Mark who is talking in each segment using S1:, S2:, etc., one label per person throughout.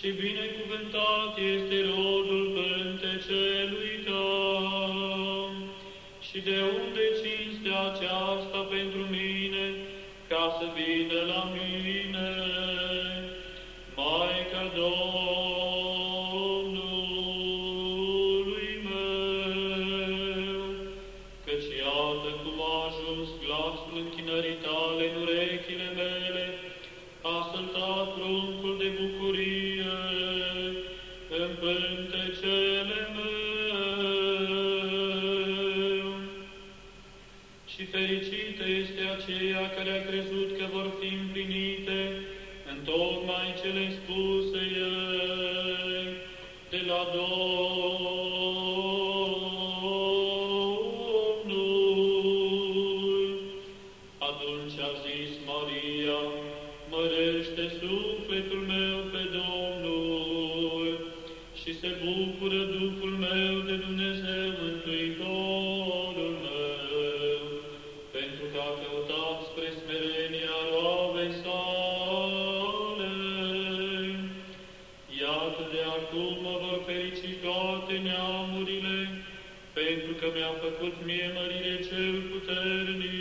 S1: și binecuvântat este rodul sufletul meu pe Domnul și se bucură Duhul meu de Dumnezeu Mântuitorul meu, pentru că a căutat spre smerenia roavei sale. Iată de acum mă vor ferici toate neamurile, pentru că mi-a făcut mie mărire cel puternic.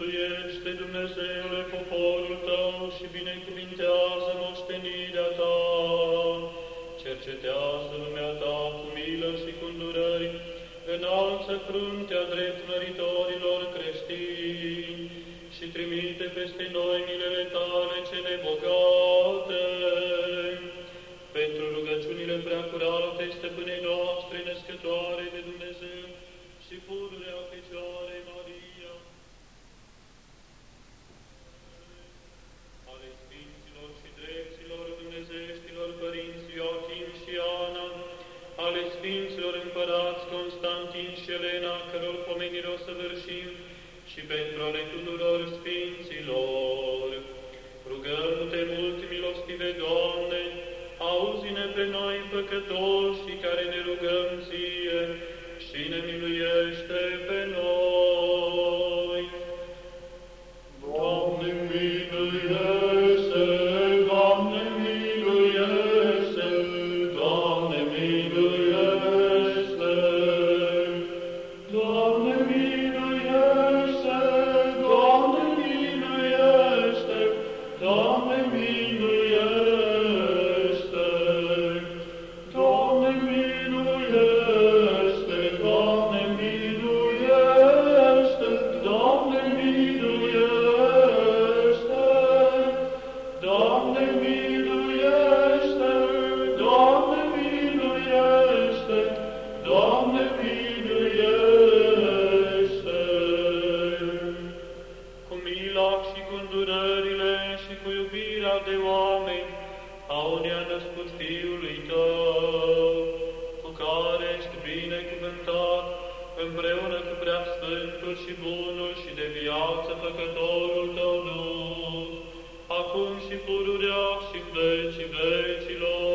S1: Mântuiește, Dumnezeule, poporul Tău și binecuvintează moștenirea Ta. Cercetează lumea Ta cu milă și cu îndurări, înalță fruntea drept măritorilor creștini și trimite peste noi milele Tale cele bogate. Pentru rugăciunile preacurate, stăpânei noastre, născătoare de Dumnezeu și pururea Fecioarei Maria, și pentru ale tuturor Sfinților. Rugăm-te mult, milostive Doamne, auzi-ne pe noi păcătoși care ne rugăm ție și ne miluiește pe noi. Mila și cu îndurările și cu iubirea de oameni, au ne-a născut Fiului Tău, cu care ești binecuvântat, împreună cu preasfântul și bunul și de viață făcătorul Tău Duh, acum și pururea și în vecii vecilor.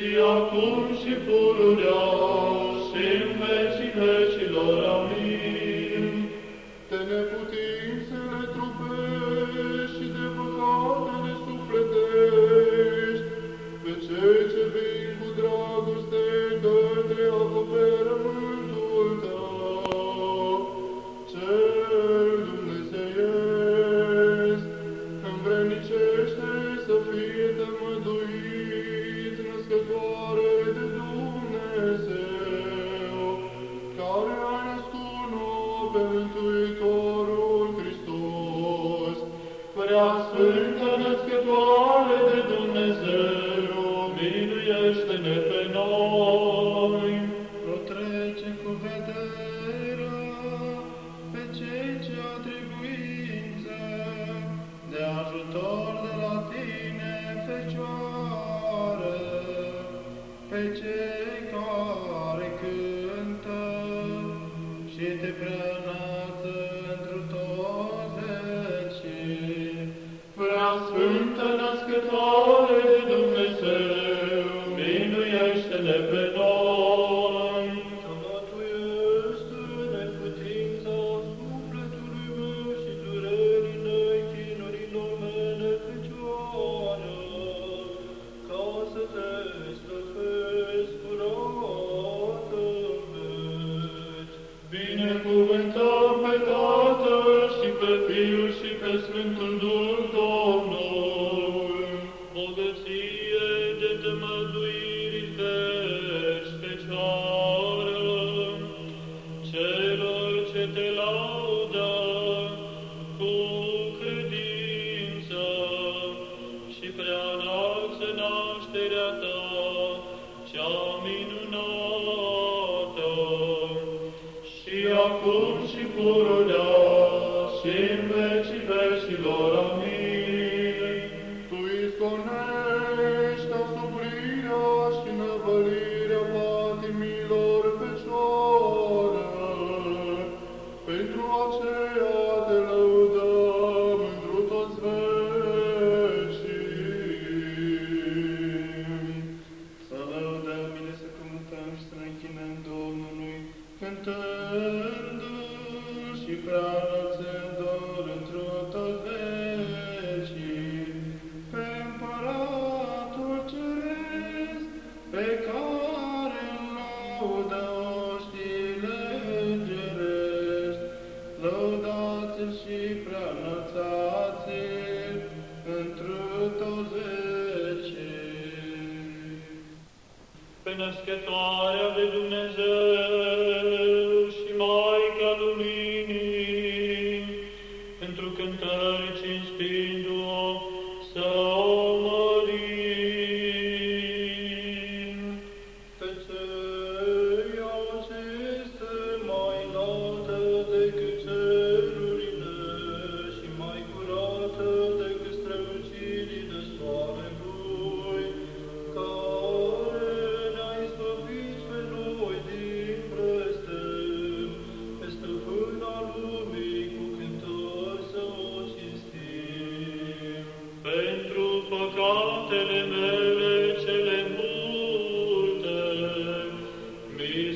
S1: Și
S2: acum și pururea pe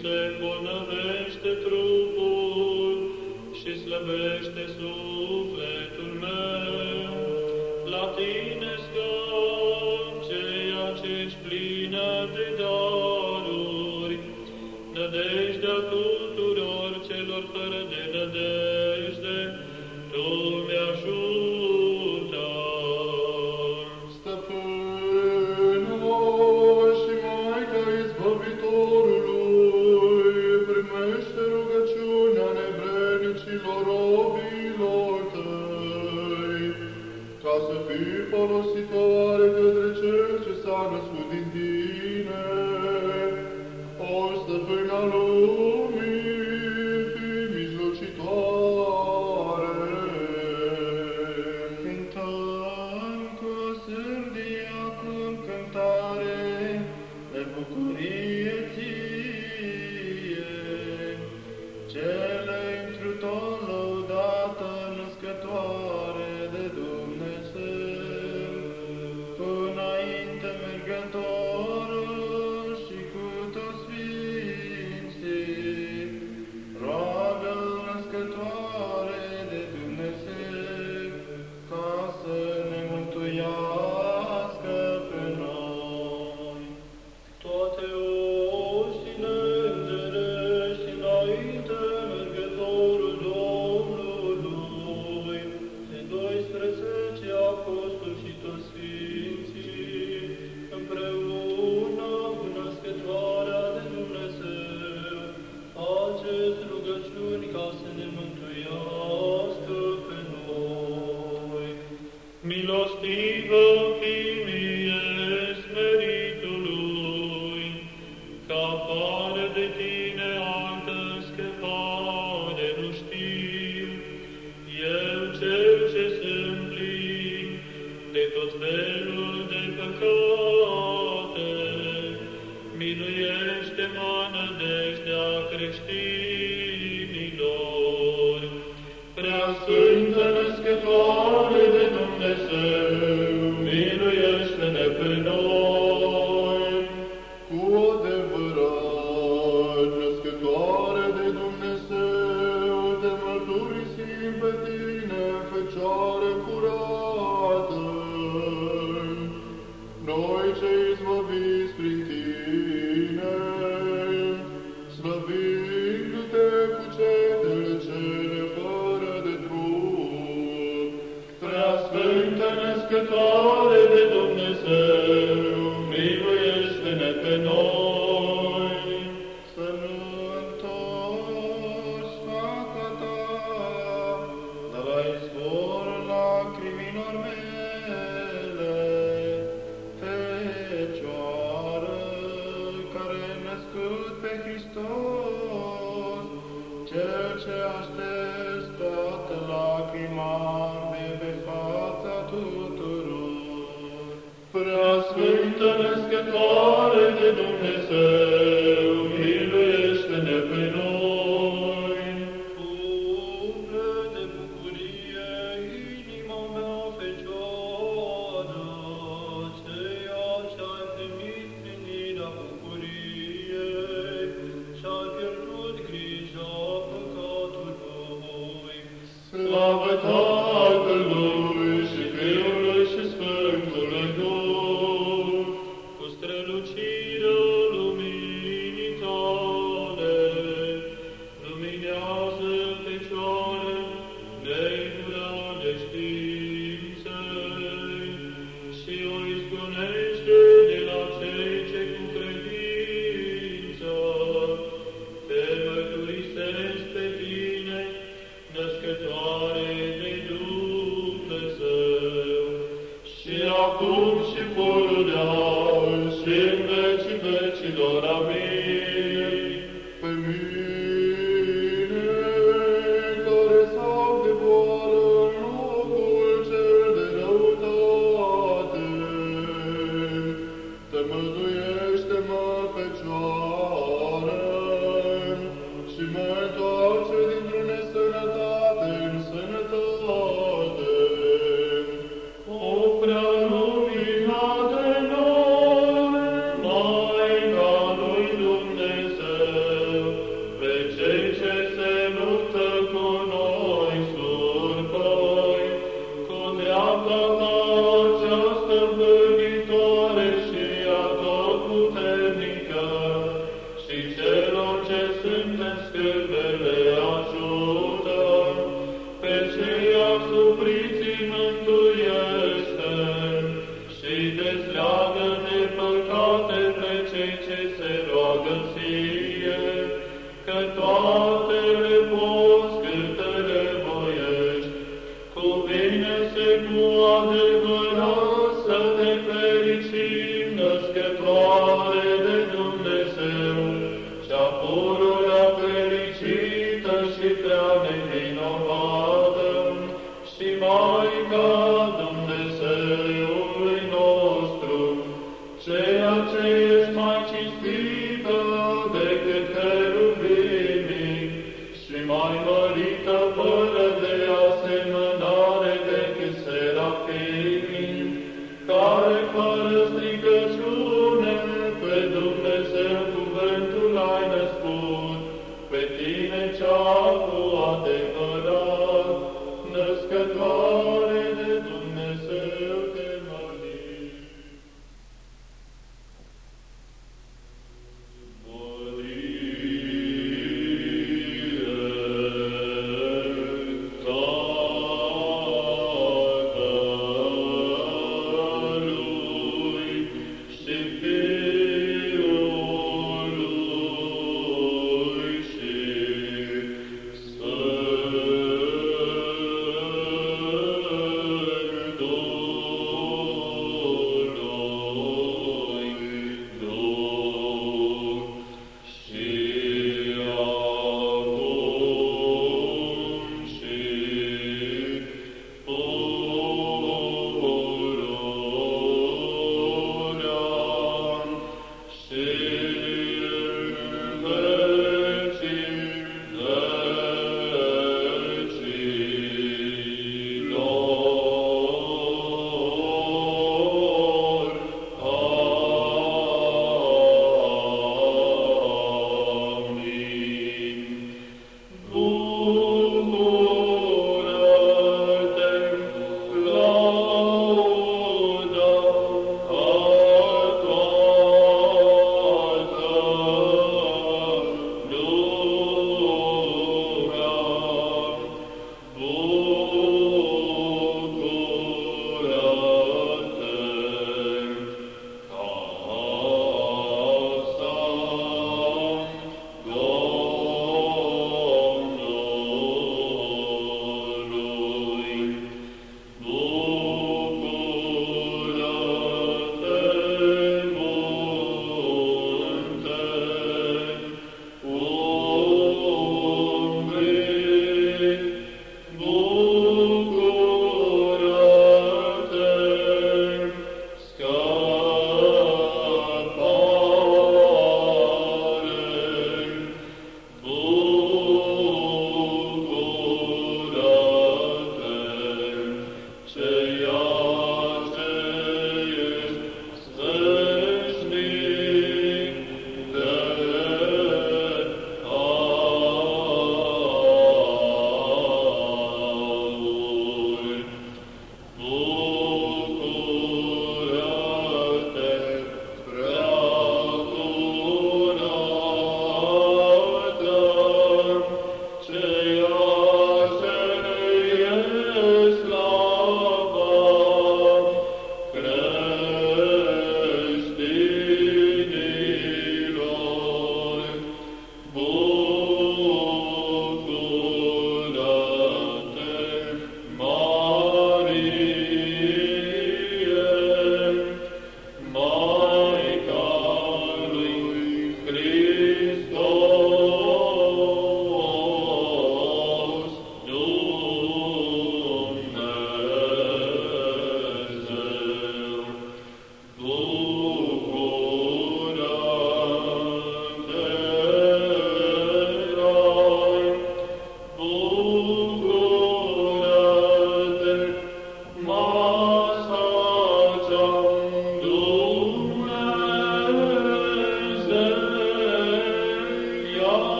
S3: se bolnăvește trupul și slăbește sufletul
S1: sfântă născătoare de Dumnezeu, Slavă all.